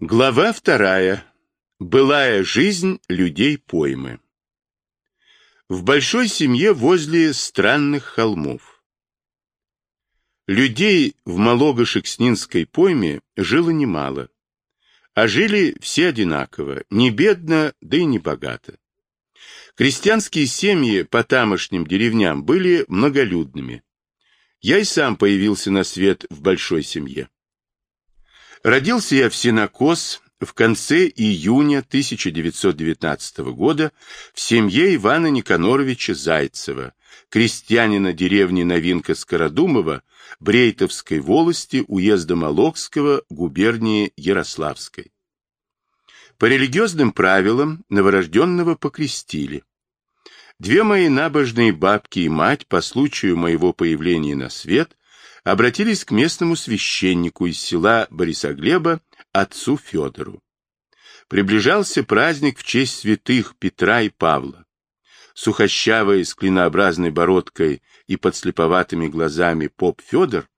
Глава вторая. Былая жизнь людей поймы. В большой семье возле странных холмов. Людей в Малого-Шекснинской пойме жило немало, а жили все одинаково, не бедно, да и не богато. Крестьянские семьи по тамошним деревням были многолюдными. Я и сам появился на свет в большой семье. Родился я в Синокос в конце июня 1919 года в семье Ивана Никаноровича Зайцева, крестьянина деревни Новинка-Скородумова, Брейтовской волости, уезда Молокского, губернии Ярославской. По религиозным правилам новорожденного покрестили. Две мои набожные бабки и мать по случаю моего появления на свет обратились к местному священнику из села Борисоглеба, отцу Федору. Приближался праздник в честь святых Петра и Павла. Сухощавый, с клинообразной бородкой и подслеповатыми глазами поп Федор,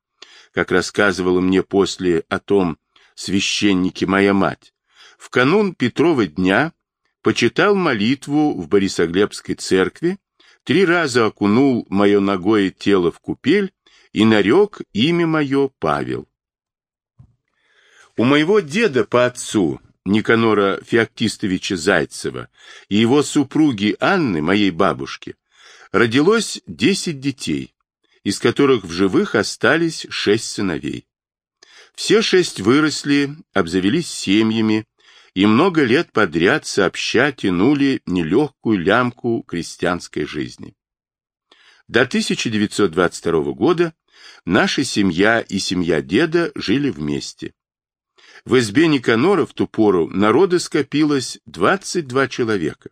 как рассказывала мне после о том священнике моя мать, в канун Петрова дня почитал молитву в Борисоглебской церкви, три раза окунул мое ногое тело в купель и нарек имя мое Павел. У моего деда по отцу, Никанора Феоктистовича Зайцева, и его супруги Анны, моей бабушки, родилось десять детей, из которых в живых остались шесть сыновей. Все шесть выросли, обзавелись семьями, и много лет подряд сообща тянули нелегкую лямку крестьянской жизни. До 1922 года наша семья и семья деда жили вместе. В избе Никанора в ту пору народа скопилось 22 человека.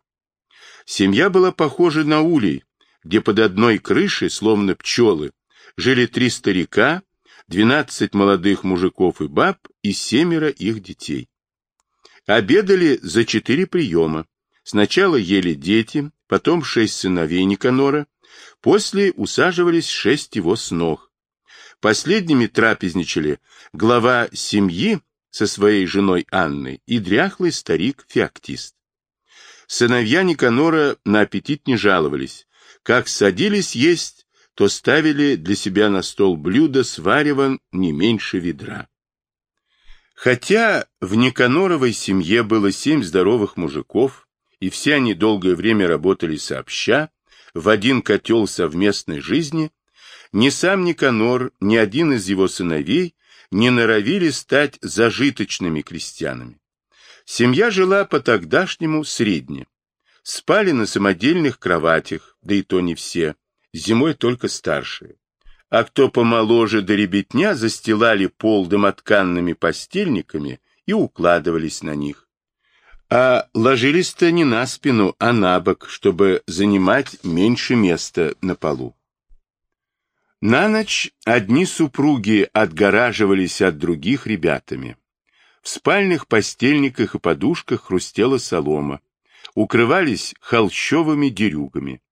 Семья была похожа на улей, где под одной крышей, словно пчелы, жили три старика, 12 молодых мужиков и баб и семеро их детей. Обедали за четыре приема. Сначала ели дети, потом шесть сыновей Никанора, После усаживались шесть его снох. Последними трапезничали глава семьи со своей женой Анной и дряхлый старик-феоктист. Сыновья Никанора на аппетит не жаловались. Как садились есть, то ставили для себя на стол блюдо с варевом не меньше ведра. Хотя в Никаноровой семье было семь здоровых мужиков, и все они долгое время работали сообща, в один котел совместной жизни, ни сам Никанор, ни один из его сыновей не норовили стать зажиточными крестьянами. Семья жила по-тогдашнему средне. Спали на самодельных кроватях, да и то не все, зимой только старшие. А кто помоложе до ребятня, застилали пол домотканными постельниками и укладывались на них а ложились-то не на спину, а на бок, чтобы занимать меньше места на полу. На ночь одни супруги отгораживались от других ребятами. В спальных постельниках и подушках хрустела солома, укрывались холщовыми дерюгами.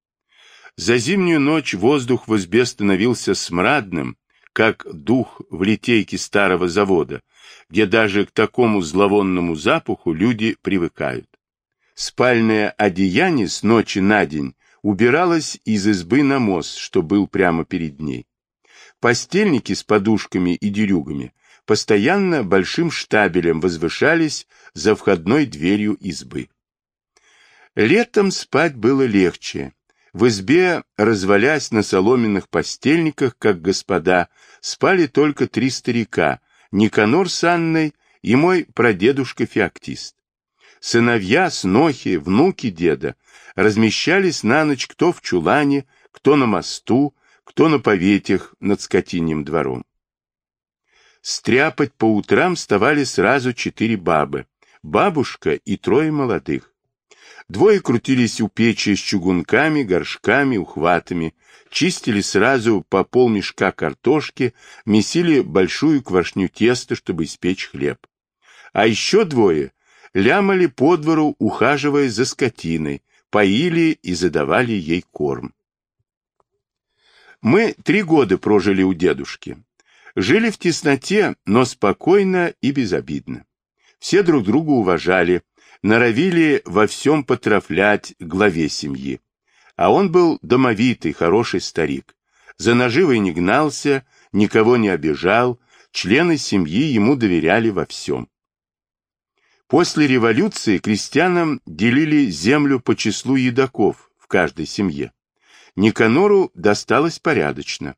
За зимнюю ночь воздух в избе становился смрадным, как дух в литейке старого завода, где даже к такому зловонному запаху люди привыкают. Спальное одеяние с ночи на день убиралось из избы на мост, что был прямо перед ней. Постельники с подушками и дерюгами постоянно большим штабелем возвышались за входной дверью избы. Летом спать было легче. В избе, развалясь на соломенных постельниках, как господа, спали только три старика, Никанор с Анной и мой прадедушка-феоктист. Сыновья, снохи, внуки деда размещались на ночь кто в чулане, кто на мосту, кто на поветях над скотиньим двором. Стряпать по утрам вставали сразу четыре бабы, бабушка и трое молодых. Двое крутились у печи с чугунками, горшками, ухватами, чистили сразу по полмешка картошки, месили большую квашню теста, чтобы испечь хлеб. А еще двое лямали по двору, ухаживая за скотиной, поили и задавали ей корм. Мы три года прожили у дедушки. Жили в тесноте, но спокойно и безобидно. Все друг друга уважали, норовили во всем потрафлять главе семьи. А он был домовитый, хороший старик. За наживой не гнался, никого не обижал, члены семьи ему доверяли во всем. После революции крестьянам делили землю по числу едоков в каждой семье. Никанору досталось порядочно.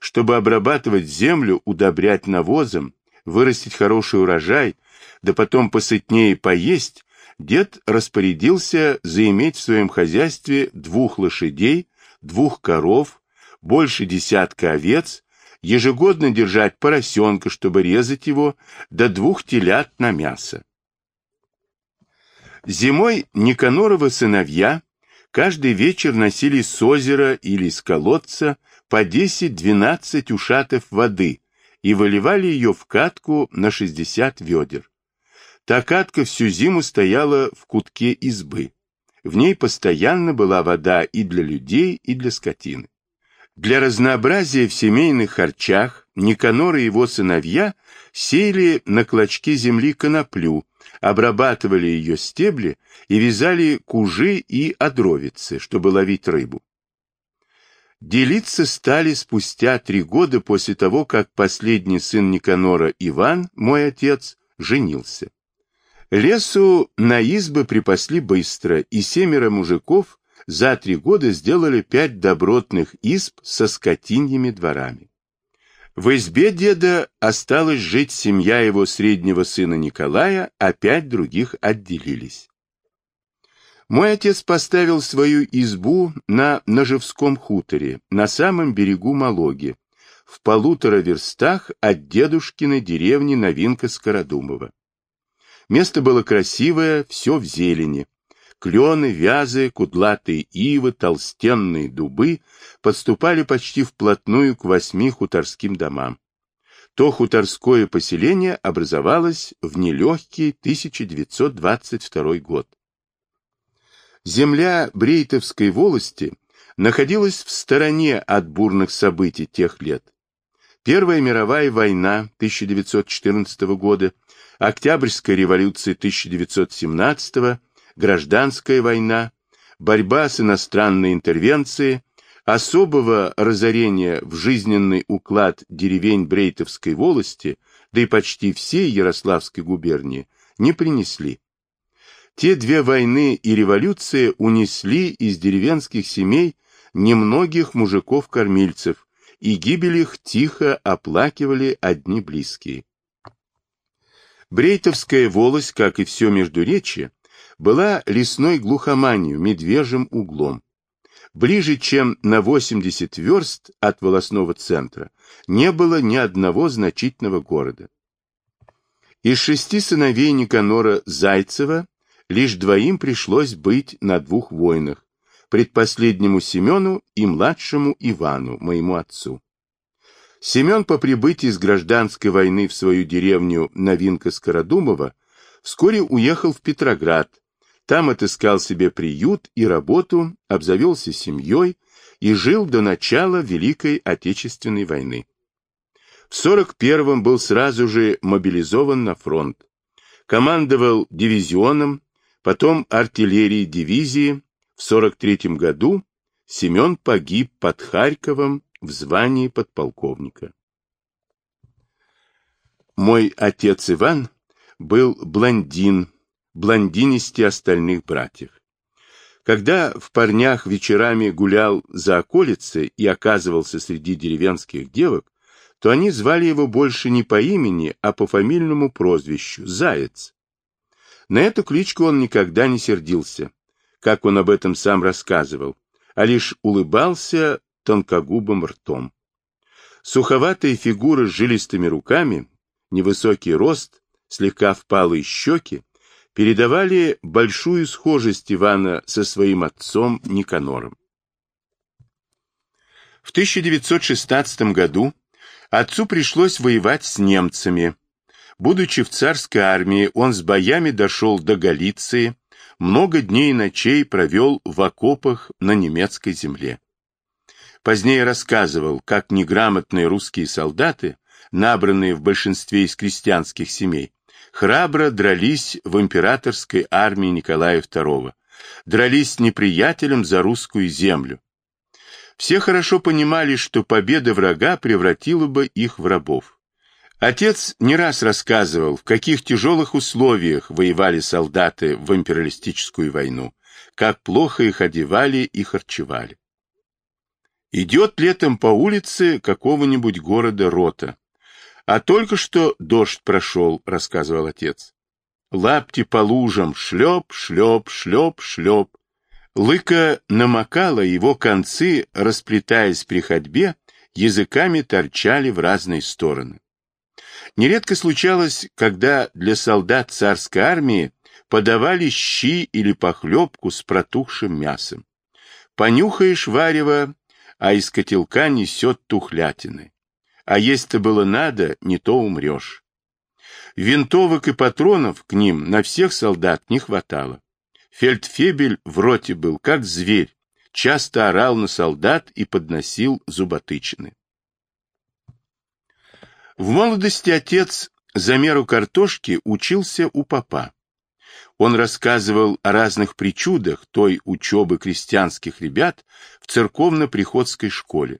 Чтобы обрабатывать землю, удобрять навозом, вырастить хороший урожай, да потом посытнее поесть, дед распорядился заиметь в своем хозяйстве двух лошадей, двух коров, больше десятка овец, ежегодно держать поросенка, чтобы резать его, до двух телят на мясо. Зимой Никаноровы сыновья каждый вечер носили с озера или с колодца по 10-12 ушатов воды и выливали ее в катку на 60 ведер. Та катка всю зиму стояла в кутке избы. В ней постоянно была вода и для людей, и для скотины. Для разнообразия в семейных харчах Никанор и его сыновья сеяли на клочке земли коноплю, обрабатывали ее стебли и вязали кужи и одровицы, чтобы ловить рыбу. Делиться стали спустя три года после того, как последний сын Никанора Иван, мой отец, женился. Лесу на избы припасли быстро, и семеро мужиков за три года сделали пять добротных изб со скотиньими дворами. В избе деда осталась жить семья его среднего сына Николая, а пять других отделились. Мой отец поставил свою избу на Ножевском хуторе, на самом берегу Малоги, в полутора верстах от дедушкиной деревни Новинка Скородумова. Место было красивое, все в зелени. Клены, вязы, кудлатые ивы, толстенные дубы подступали почти вплотную к восьми хуторским домам. То хуторское поселение образовалось в нелегкий 1922 год. Земля Брейтовской волости находилась в стороне от бурных событий тех лет. Первая мировая война 1914 года Октябрьская революция 1917 гражданская война, борьба с иностранной интервенцией, особого разорения в жизненный уклад деревень Брейтовской волости, да и почти всей Ярославской губернии, не принесли. Те две войны и революция унесли из деревенских семей немногих мужиков-кормильцев, и гибель их тихо оплакивали одни близкие. Брейтовская волость, как и все Междуречье, была лесной глухоманью, медвежьим углом. Ближе, чем на 80 верст от волосного центра, не было ни одного значительного города. Из шести сыновей Никанора Зайцева лишь двоим пришлось быть на двух войнах, предпоследнему Семену и младшему Ивану, моему отцу. Семен по прибытии с гражданской войны в свою деревню Новинка Скородумова вскоре уехал в Петроград, там отыскал себе приют и работу, обзавелся семьей и жил до начала Великой Отечественной войны. В 41-м был сразу же мобилизован на фронт. Командовал дивизионом, потом артиллерией дивизии. В 43-м году Семен погиб под Харьковом в звании подполковника. Мой отец Иван был блондин, блондинисти остальных братьев. Когда в парнях вечерами гулял за околицей и оказывался среди деревенских девок, то они звали его больше не по имени, а по фамильному прозвищу – Заяц. На эту кличку он никогда не сердился, как он об этом сам рассказывал, а лишь улыбался тонкогубым ртом. Суховатые фигуры с жилистыми руками, невысокий рост, слегка впалые щеки передавали большую схожесть Ивана со своим отцом Никанором. В 1916 году отцу пришлось воевать с немцами. Будучи в царской армии, он с боями дошел до Галиции, много дней и ночей провел в окопах на немецкой земле. Позднее рассказывал, как неграмотные русские солдаты, набранные в большинстве из крестьянских семей, храбро дрались в императорской армии Николая II, дрались неприятелем за русскую землю. Все хорошо понимали, что победа врага превратила бы их в рабов. Отец не раз рассказывал, в каких тяжелых условиях воевали солдаты в империалистическую войну, как плохо их одевали и харчевали. Идет летом по улице какого-нибудь города рота. А только что дождь прошел, рассказывал отец. Лапти по лужам, шлеп, шлеп, шлеп, шлеп. Лыка намокала, его концы, расплетаясь при ходьбе, языками торчали в разные стороны. Нередко случалось, когда для солдат царской армии подавали щи или похлебку с протухшим мясом. Понюхаешь варево, а из котелка несет тухлятины. А если было надо, не то умрешь. Винтовок и патронов к ним на всех солдат не хватало. Фельдфебель в роте был, как зверь, часто орал на солдат и подносил зуботычины. В молодости отец за меру картошки учился у папа. Он рассказывал о разных причудах той учебы крестьянских ребят в церковно-приходской школе.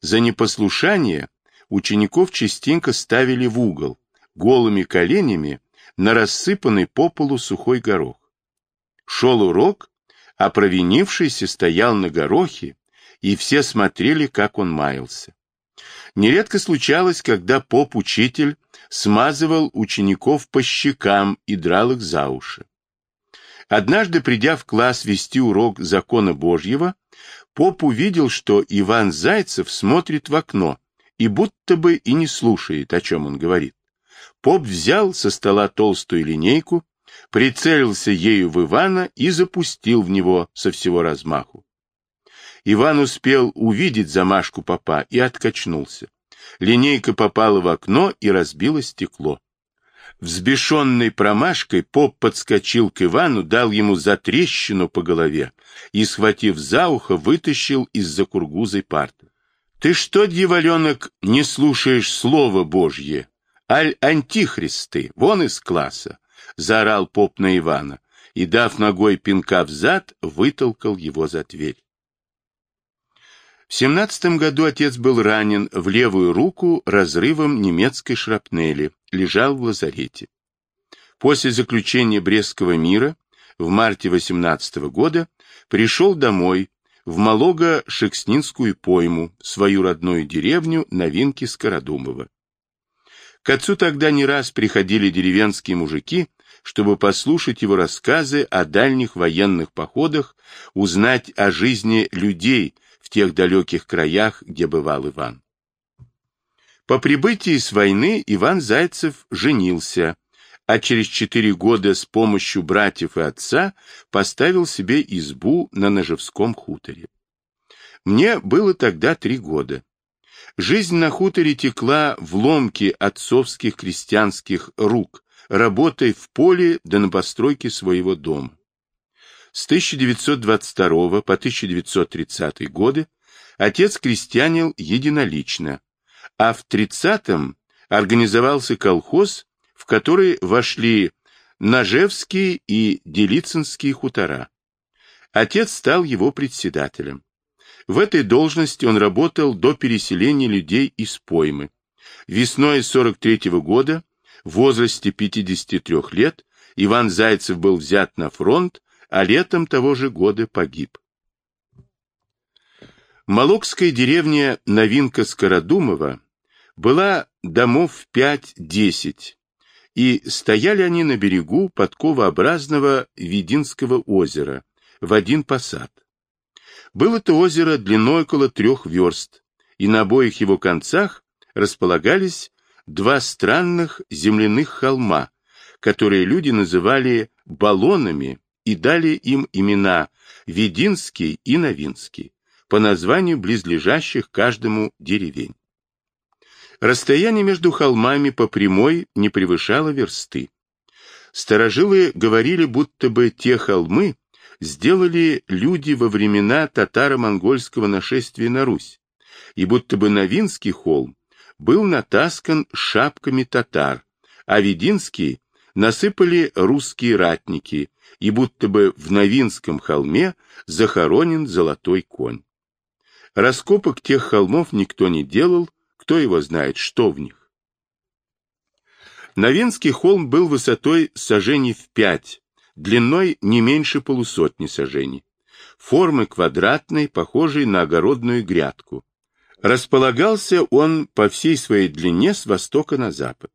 За непослушание учеников частенько ставили в угол, голыми коленями на рассыпанный по полу сухой горох. Шел урок, а провинившийся стоял на горохе, и все смотрели, как он маялся. Нередко случалось, когда поп-учитель смазывал учеников по щекам и драл их за уши. Однажды, придя в класс вести урок закона Божьего, поп увидел, что Иван Зайцев смотрит в окно и будто бы и не слушает, о чем он говорит. Поп взял со стола толстую линейку, прицелился ею в Ивана и запустил в него со всего размаху. Иван успел увидеть замашку попа и откачнулся. Линейка попала в окно и разбила стекло. Взбешенный промашкой, поп подскочил к Ивану, дал ему затрещину по голове и, схватив за ухо, вытащил из-за кургузой парты. — Ты что, дьяволенок, не слушаешь слова Божье? Аль-антихристы, вон из класса! — заорал поп на Ивана и, дав ногой пинка в зад, вытолкал его за дверь. В семнадцатом году отец был ранен в левую руку разрывом немецкой шрапнели, лежал в лазарете. После заключения Брестского мира в марте 18 года пришел домой в Малого-Шекснинскую пойму, свою родную деревню Новинки Скородумова. К отцу тогда не раз приходили деревенские мужики, чтобы послушать его рассказы о дальних военных походах, узнать о жизни людей, тех далеких краях, где бывал Иван. По прибытии с войны Иван Зайцев женился, а через четыре года с помощью братьев и отца поставил себе избу на Ножевском хуторе. Мне было тогда три года. Жизнь на хуторе текла в ломке отцовских крестьянских рук, работой в поле да на постройке своего дома. С 1922 по 1930 годы отец крестьянил единолично, а в 30-м организовался колхоз, в который вошли Ножевские и Делицинские хутора. Отец стал его председателем. В этой должности он работал до переселения людей из поймы. Весной 43 -го года, в возрасте 53 лет, Иван Зайцев был взят на фронт а летом того же года погиб. Молокская деревня Новинка Скородумова была домов 5-10, и стояли они на берегу подковообразного Вединского озера в один посад. Было это озеро длиной около трех верст, и на обоих его концах располагались два странных земляных холма, которые люди называли баллонами и дали им имена Вединский и Новинский, по названию близлежащих каждому деревень. Расстояние между холмами по прямой не превышало версты. Старожилы говорили, будто бы те холмы сделали люди во времена татаро-монгольского нашествия на Русь, и будто бы Новинский холм был натаскан шапками татар, а Вединский насыпали русские ратники, и будто бы в Новинском холме захоронен золотой конь. Раскопок тех холмов никто не делал, кто его знает, что в них. Новинский холм был высотой сажений в пять, длиной не меньше полусотни сажений, формы квадратной, похожей на огородную грядку. Располагался он по всей своей длине с востока на запад.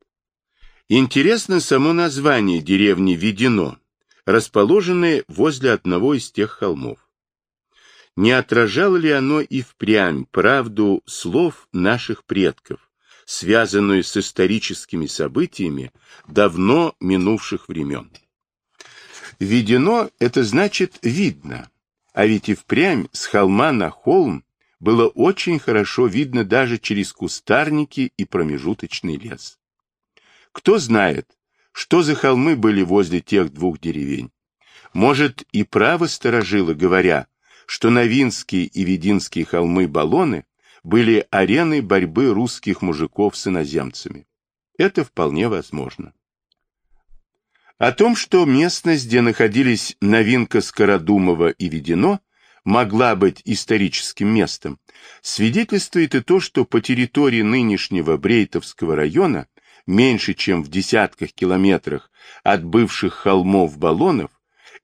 Интересно само название деревни Ведено, расположенное возле одного из тех холмов. Не отражало ли оно и впрямь правду слов наших предков, связанную с историческими событиями давно минувших времен? Видено – это значит видно, а ведь и впрямь с холма на холм было очень хорошо видно даже через кустарники и промежуточный лес. Кто знает, что за холмы были возле тех двух деревень. Может, и право сторожило, говоря, что Новинские и Вединские холмы-баллоны были ареной борьбы русских мужиков с иноземцами. Это вполне возможно. О том, что местность, где находились Новинка Скородумова и Ведено, могла быть историческим местом, свидетельствует и то, что по территории нынешнего Брейтовского района меньше, чем в десятках километрах от бывших холмов-баллонов,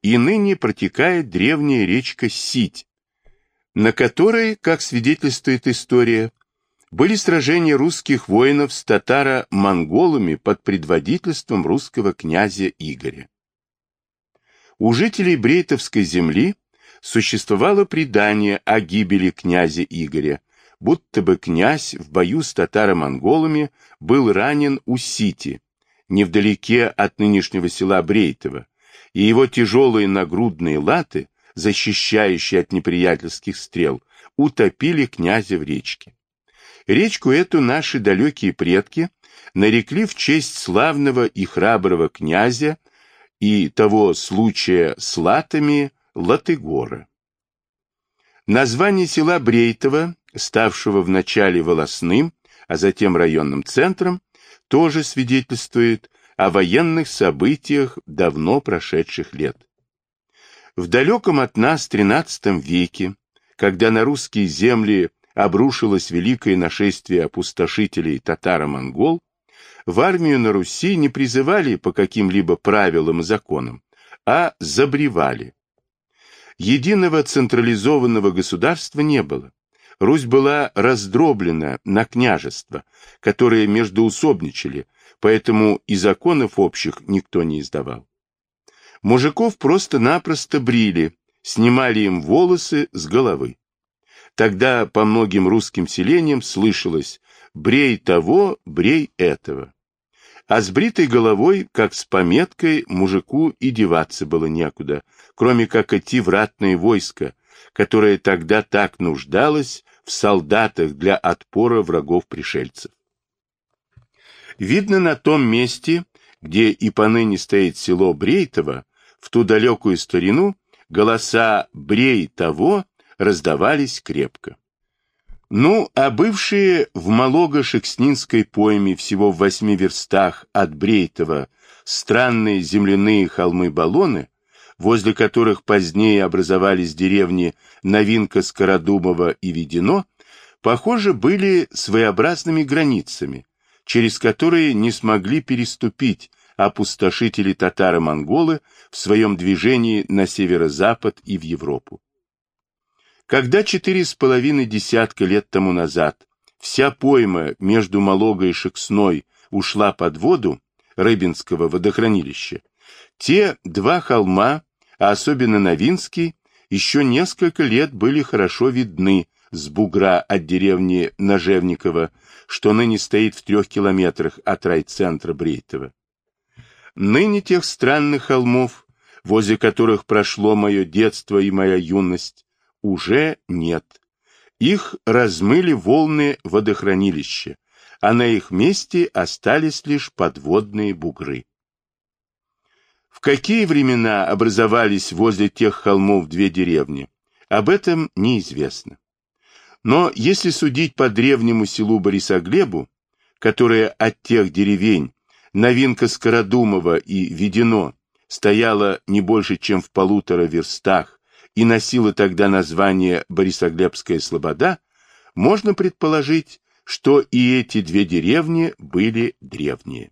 и ныне протекает древняя речка Сить, на которой, как свидетельствует история, были сражения русских воинов с татаро-монголами под предводительством русского князя Игоря. У жителей Брейтовской земли существовало предание о гибели князя Игоря, будто бы князь в бою с татаро-монголами был ранен у Сити, невдалеке от нынешнего села Брейтово, и его тяжелые нагрудные латы, защищающие от неприятельских стрел, утопили князя в речке. Речку эту наши далекие предки нарекли в честь славного и храброго князя и того случая с латами Латыгора. Название села Брейтово ставшего вначале волосным, а затем районным центром, тоже свидетельствует о военных событиях давно прошедших лет. В далеком от нас XIII веке, когда на русские земли обрушилось великое нашествие опустошителей татаро-монгол, в армию на Руси не призывали по каким-либо правилам и законам, а забревали. Единого централизованного государства не было. Русь была раздроблена на княжества, которые междоусобничали, поэтому и законов общих никто не издавал. Мужиков просто-напросто брили, снимали им волосы с головы. Тогда по многим русским селениям слышалось «брей того, брей этого». А с бритой головой, как с пометкой, мужику и деваться было некуда, кроме как идти в ратное войско, которое тогда так нуждалось в солдатах для отпора врагов-пришельцев. Видно на том месте, где и поныне стоит село Брейтово, в ту далекую старину голоса «Брей того» раздавались крепко. Ну, а бывшие в Малого-Шекснинской пойме всего в восьми верстах от Брейтова странные земляные холмы-баллоны возле которых позднее образовались деревни Новинка, Скородумова и Ведено, похоже, были своеобразными границами, через которые не смогли переступить опустошители татаро-монголы в своем движении на северо-запад и в Европу. Когда четыре с половиной десятка лет тому назад вся пойма между Малогой и Шексной ушла под воду Рыбинского водохранилища, те два холма а особенно Новинский, еще несколько лет были хорошо видны с бугра от деревни Ножевникова, что ныне стоит в трех километрах от райцентра Брейтова. Ныне тех странных холмов, возле которых прошло мое детство и моя юность, уже нет. Их размыли волны водохранилища, а на их месте остались лишь подводные бугры. В какие времена образовались возле тех холмов две деревни, об этом неизвестно. Но если судить по древнему селу Борисоглебу, которое от тех деревень новинка Скородумова и Ведено стояла не больше, чем в полутора верстах и носила тогда название Борисоглебская Слобода, можно предположить, что и эти две деревни были древние.